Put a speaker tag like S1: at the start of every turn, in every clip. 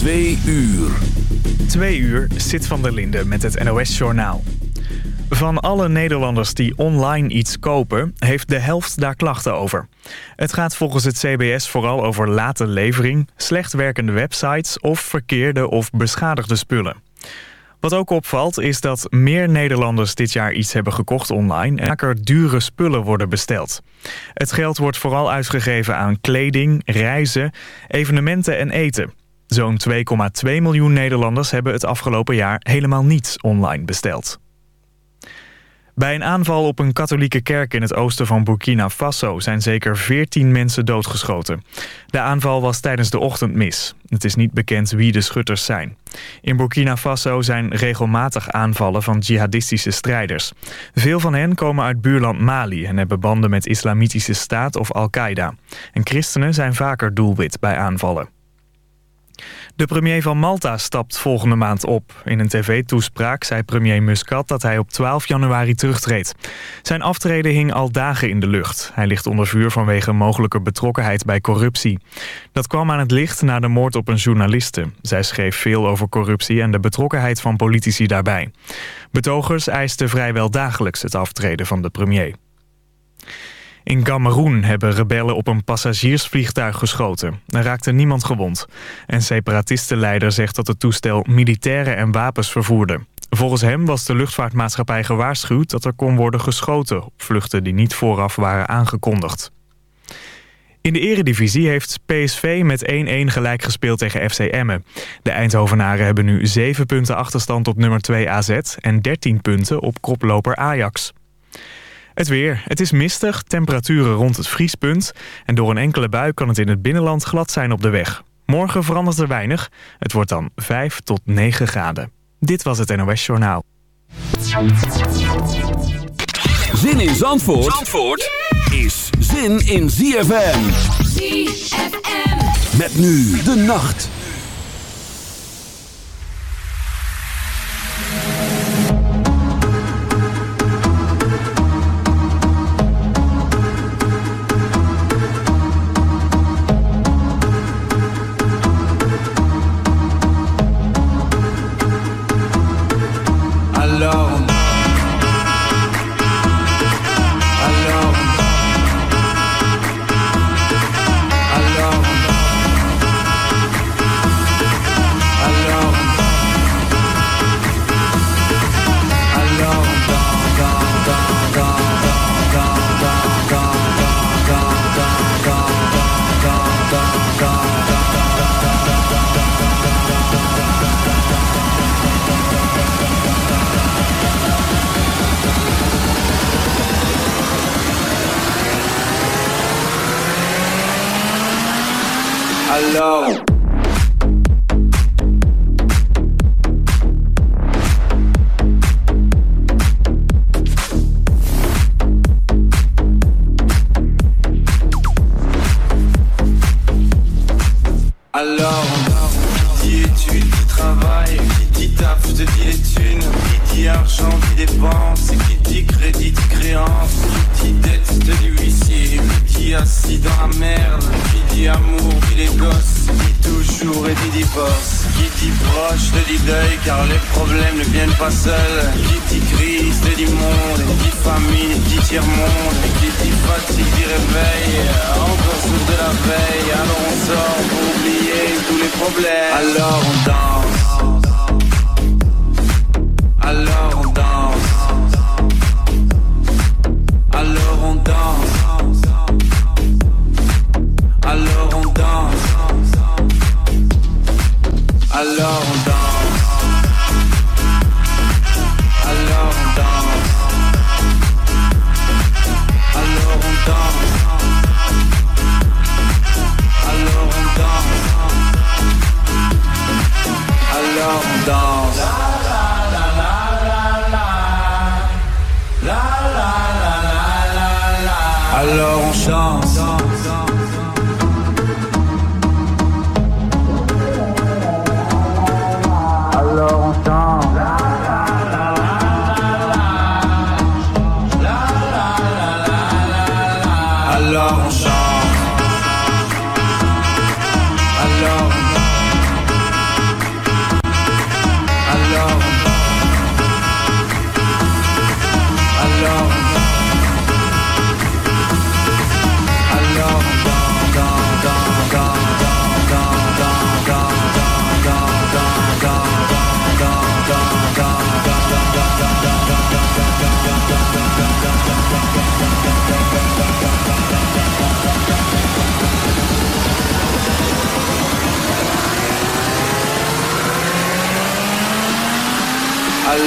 S1: Twee uur.
S2: Twee uur zit van der Linde met het NOS-journaal. Van alle Nederlanders die online iets kopen, heeft de helft daar klachten over. Het gaat volgens het CBS vooral over late levering, slecht werkende websites of verkeerde of beschadigde spullen. Wat ook opvalt is dat meer Nederlanders dit jaar iets hebben gekocht online... en vaker dure spullen worden besteld. Het geld wordt vooral uitgegeven aan kleding, reizen, evenementen en eten. Zo'n 2,2 miljoen Nederlanders hebben het afgelopen jaar helemaal niets online besteld. Bij een aanval op een katholieke kerk in het oosten van Burkina Faso zijn zeker 14 mensen doodgeschoten. De aanval was tijdens de ochtendmis. Het is niet bekend wie de schutters zijn. In Burkina Faso zijn regelmatig aanvallen van jihadistische strijders. Veel van hen komen uit buurland Mali en hebben banden met islamitische staat of Al-Qaeda. En christenen zijn vaker doelwit bij aanvallen. De premier van Malta stapt volgende maand op. In een tv-toespraak zei premier Muscat dat hij op 12 januari terugtreedt. Zijn aftreden hing al dagen in de lucht. Hij ligt onder vuur vanwege mogelijke betrokkenheid bij corruptie. Dat kwam aan het licht na de moord op een journaliste. Zij schreef veel over corruptie en de betrokkenheid van politici daarbij. Betogers eisten vrijwel dagelijks het aftreden van de premier. In Cameroen hebben rebellen op een passagiersvliegtuig geschoten. Er raakte niemand gewond. Een separatistenleider zegt dat het toestel militairen en wapens vervoerde. Volgens hem was de luchtvaartmaatschappij gewaarschuwd dat er kon worden geschoten... op vluchten die niet vooraf waren aangekondigd. In de eredivisie heeft PSV met 1-1 gelijk gespeeld tegen FC Emmen. De Eindhovenaren hebben nu 7 punten achterstand op nummer 2 AZ... en 13 punten op koploper Ajax. Het weer. Het is mistig, temperaturen rond het vriespunt... en door een enkele bui kan het in het binnenland glad zijn op de weg. Morgen verandert er weinig. Het wordt dan 5 tot 9 graden. Dit was het NOS Journaal.
S1: Zin in Zandvoort, Zandvoort is zin in ZFM.
S3: ZFM.
S1: Met nu de nacht.
S4: Qui dit proche, te dit deuil, car les problèmes ne viennent pas seuls, qui dit crise, te dit monde, qui dit famine, dit tiers-monde, qui dit fatigue, dit réveil, encore sourd de la veille, alors on sort pour oublier tous les problèmes, alors on danse. Alors on danse. Alors on danse. Alors on danse. Alors on danse. Alors on danse. Alors on danse. Alors on danse. Alors on chante.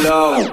S5: No.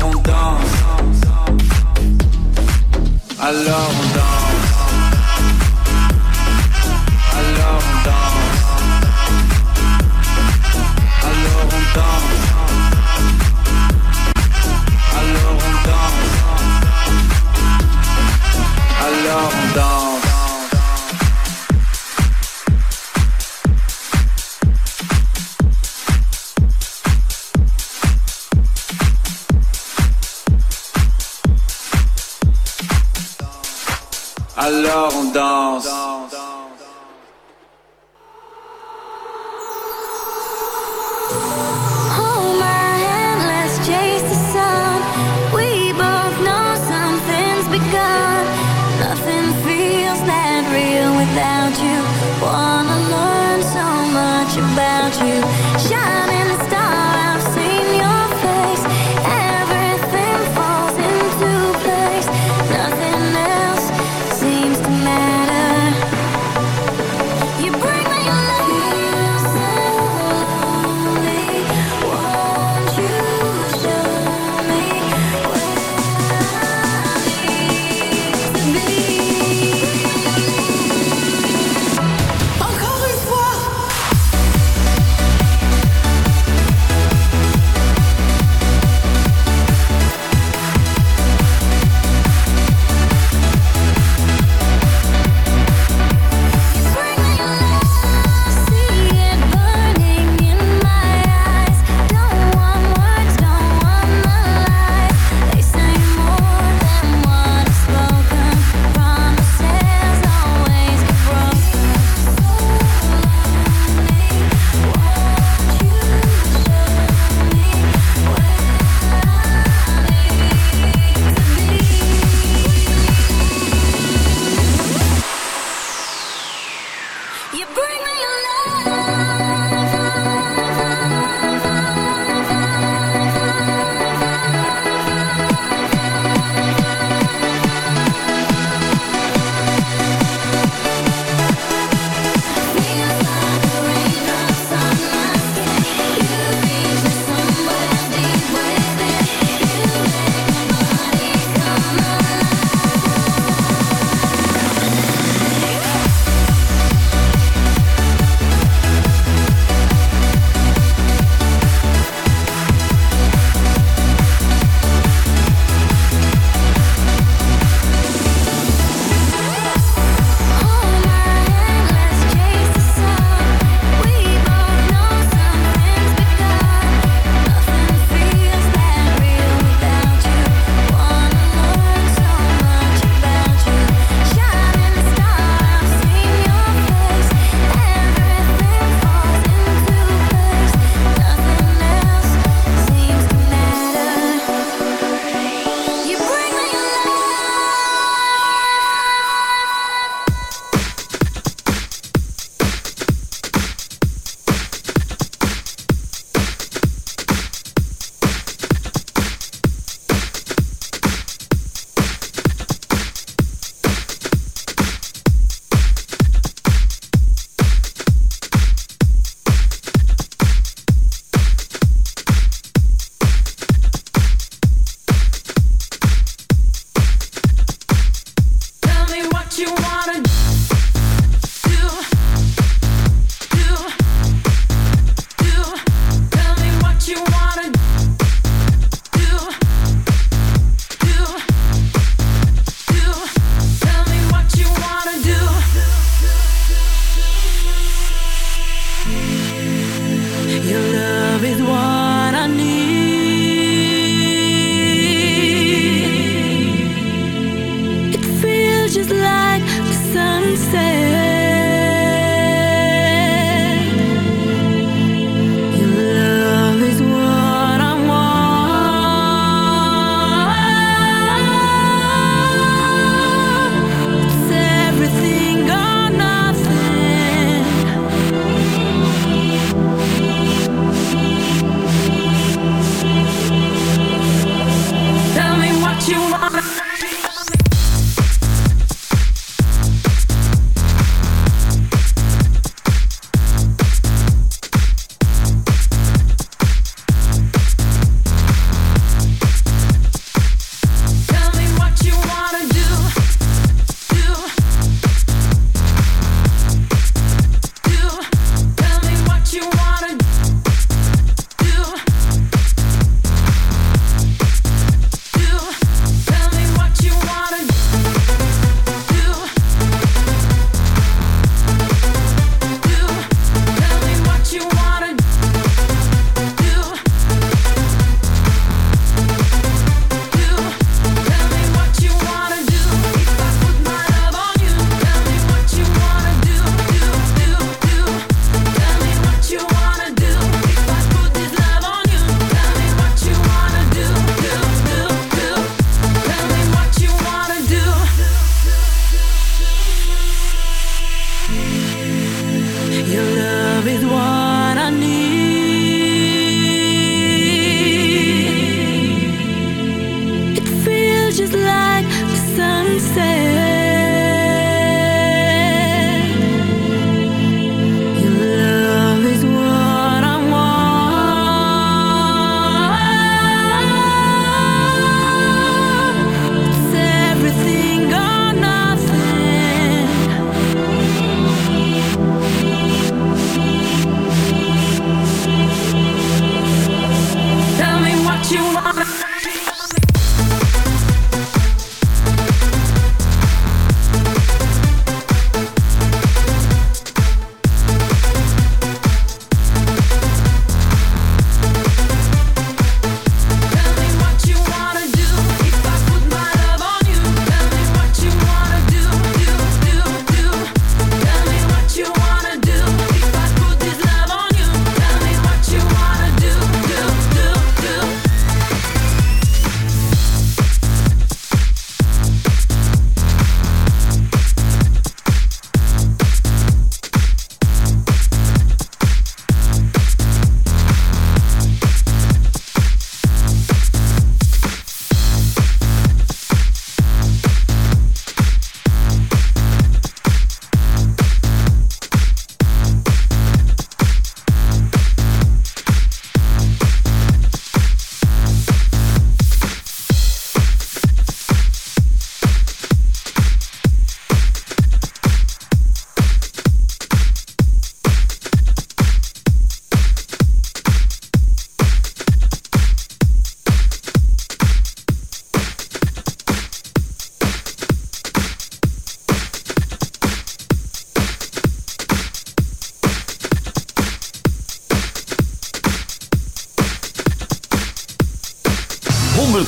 S5: Alors on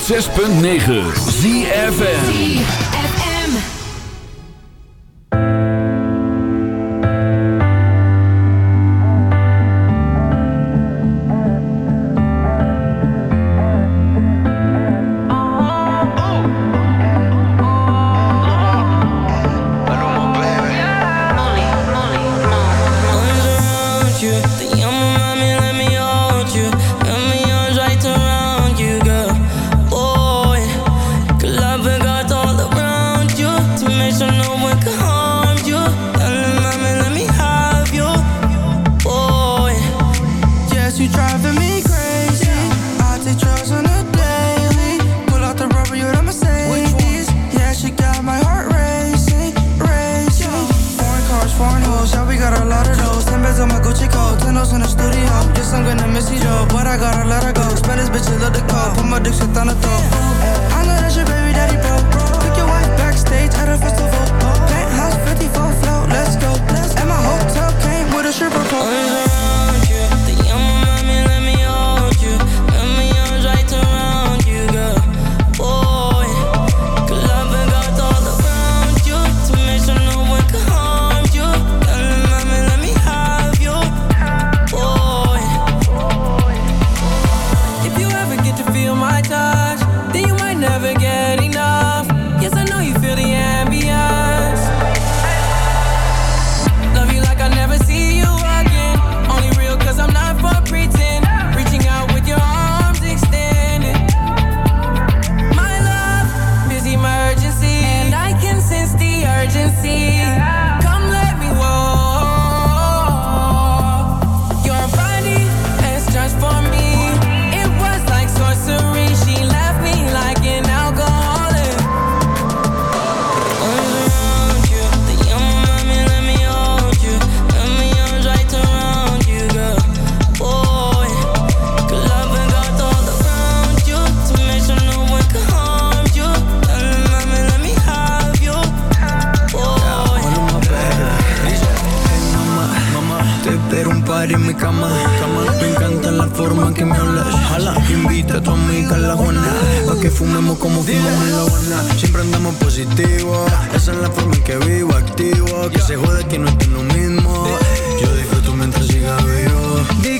S1: 106.9 ZFN
S6: en mi cama. Me encanta la forma que me
S7: hablas. Jala, invita a tu amiga a la Juana. Pa' que fumemos como fumamos en la Habana. Siempre andamos positivo. Esa es la forma en que vivo, activo. Que se jode que no estoy lo mismo. Yo disfruto mientras siga vivo. Di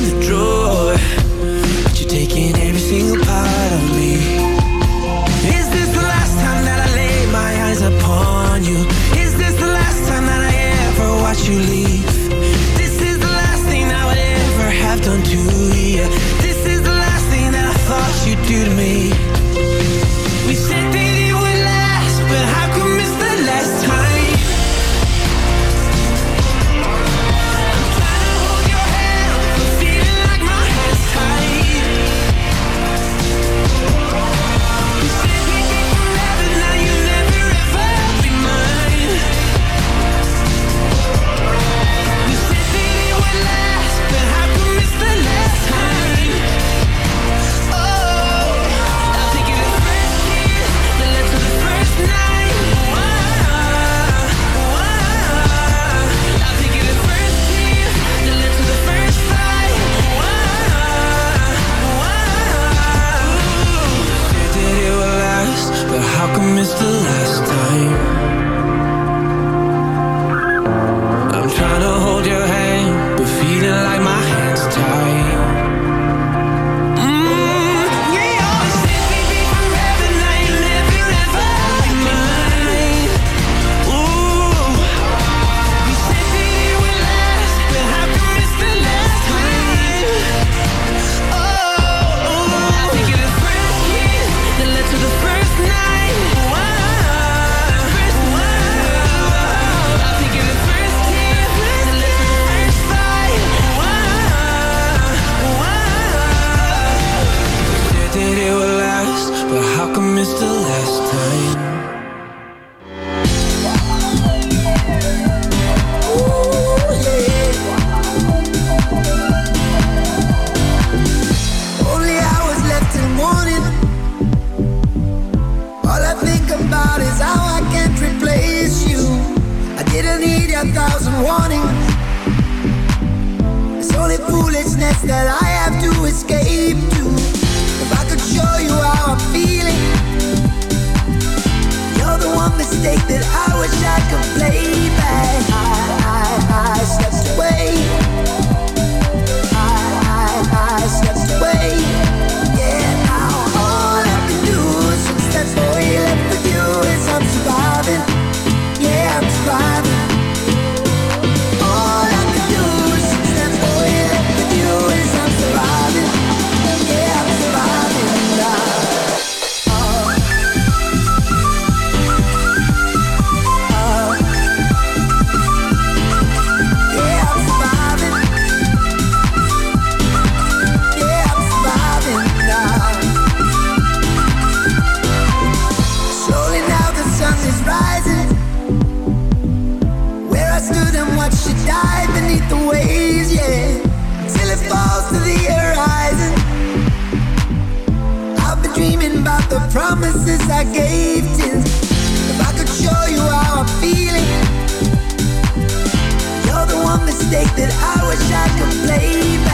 S7: promises I gave to If I could show you how I'm feeling. You're the one mistake that I wish I could play back.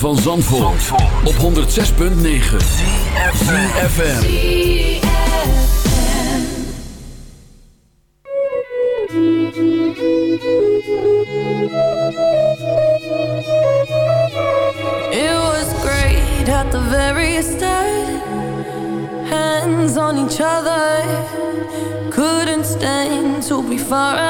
S8: van Zandvoort, Zandvoort. op 106.9 CFFM
S1: It was great at the very start. Hands on each other. Couldn't stand to be far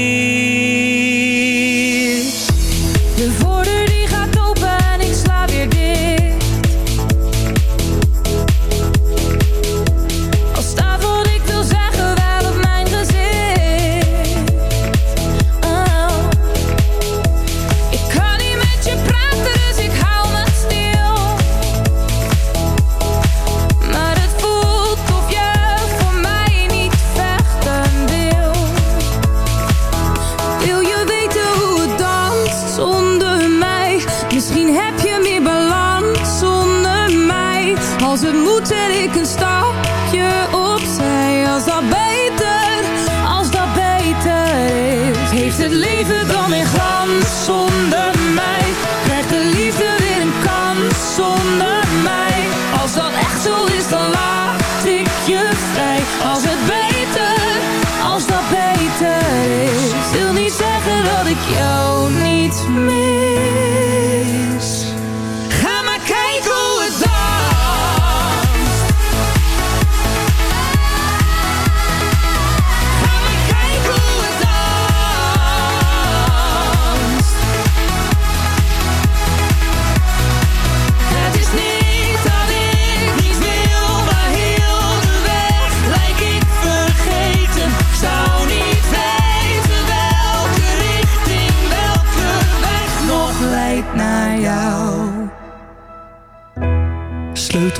S3: Zet ik een stapje opzij. Als dat beter,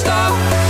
S3: zet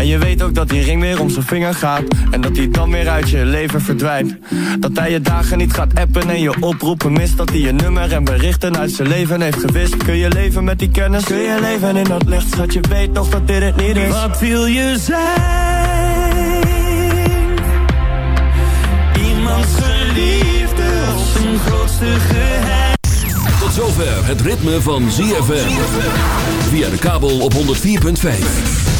S9: En je weet ook dat die ring weer om zijn vinger gaat. En dat hij dan weer uit je leven verdwijnt. Dat hij je dagen niet gaat appen en je oproepen mist. Dat hij je nummer en berichten uit zijn leven heeft gewist. Kun je leven met die kennis? Kun je leven in dat licht? Schat, je weet nog dat dit het niet is.
S10: Wat wil je zijn? Iemands geliefde of zijn grootste geheim?
S1: Tot zover het ritme van ZFM. Via de kabel op 104.5.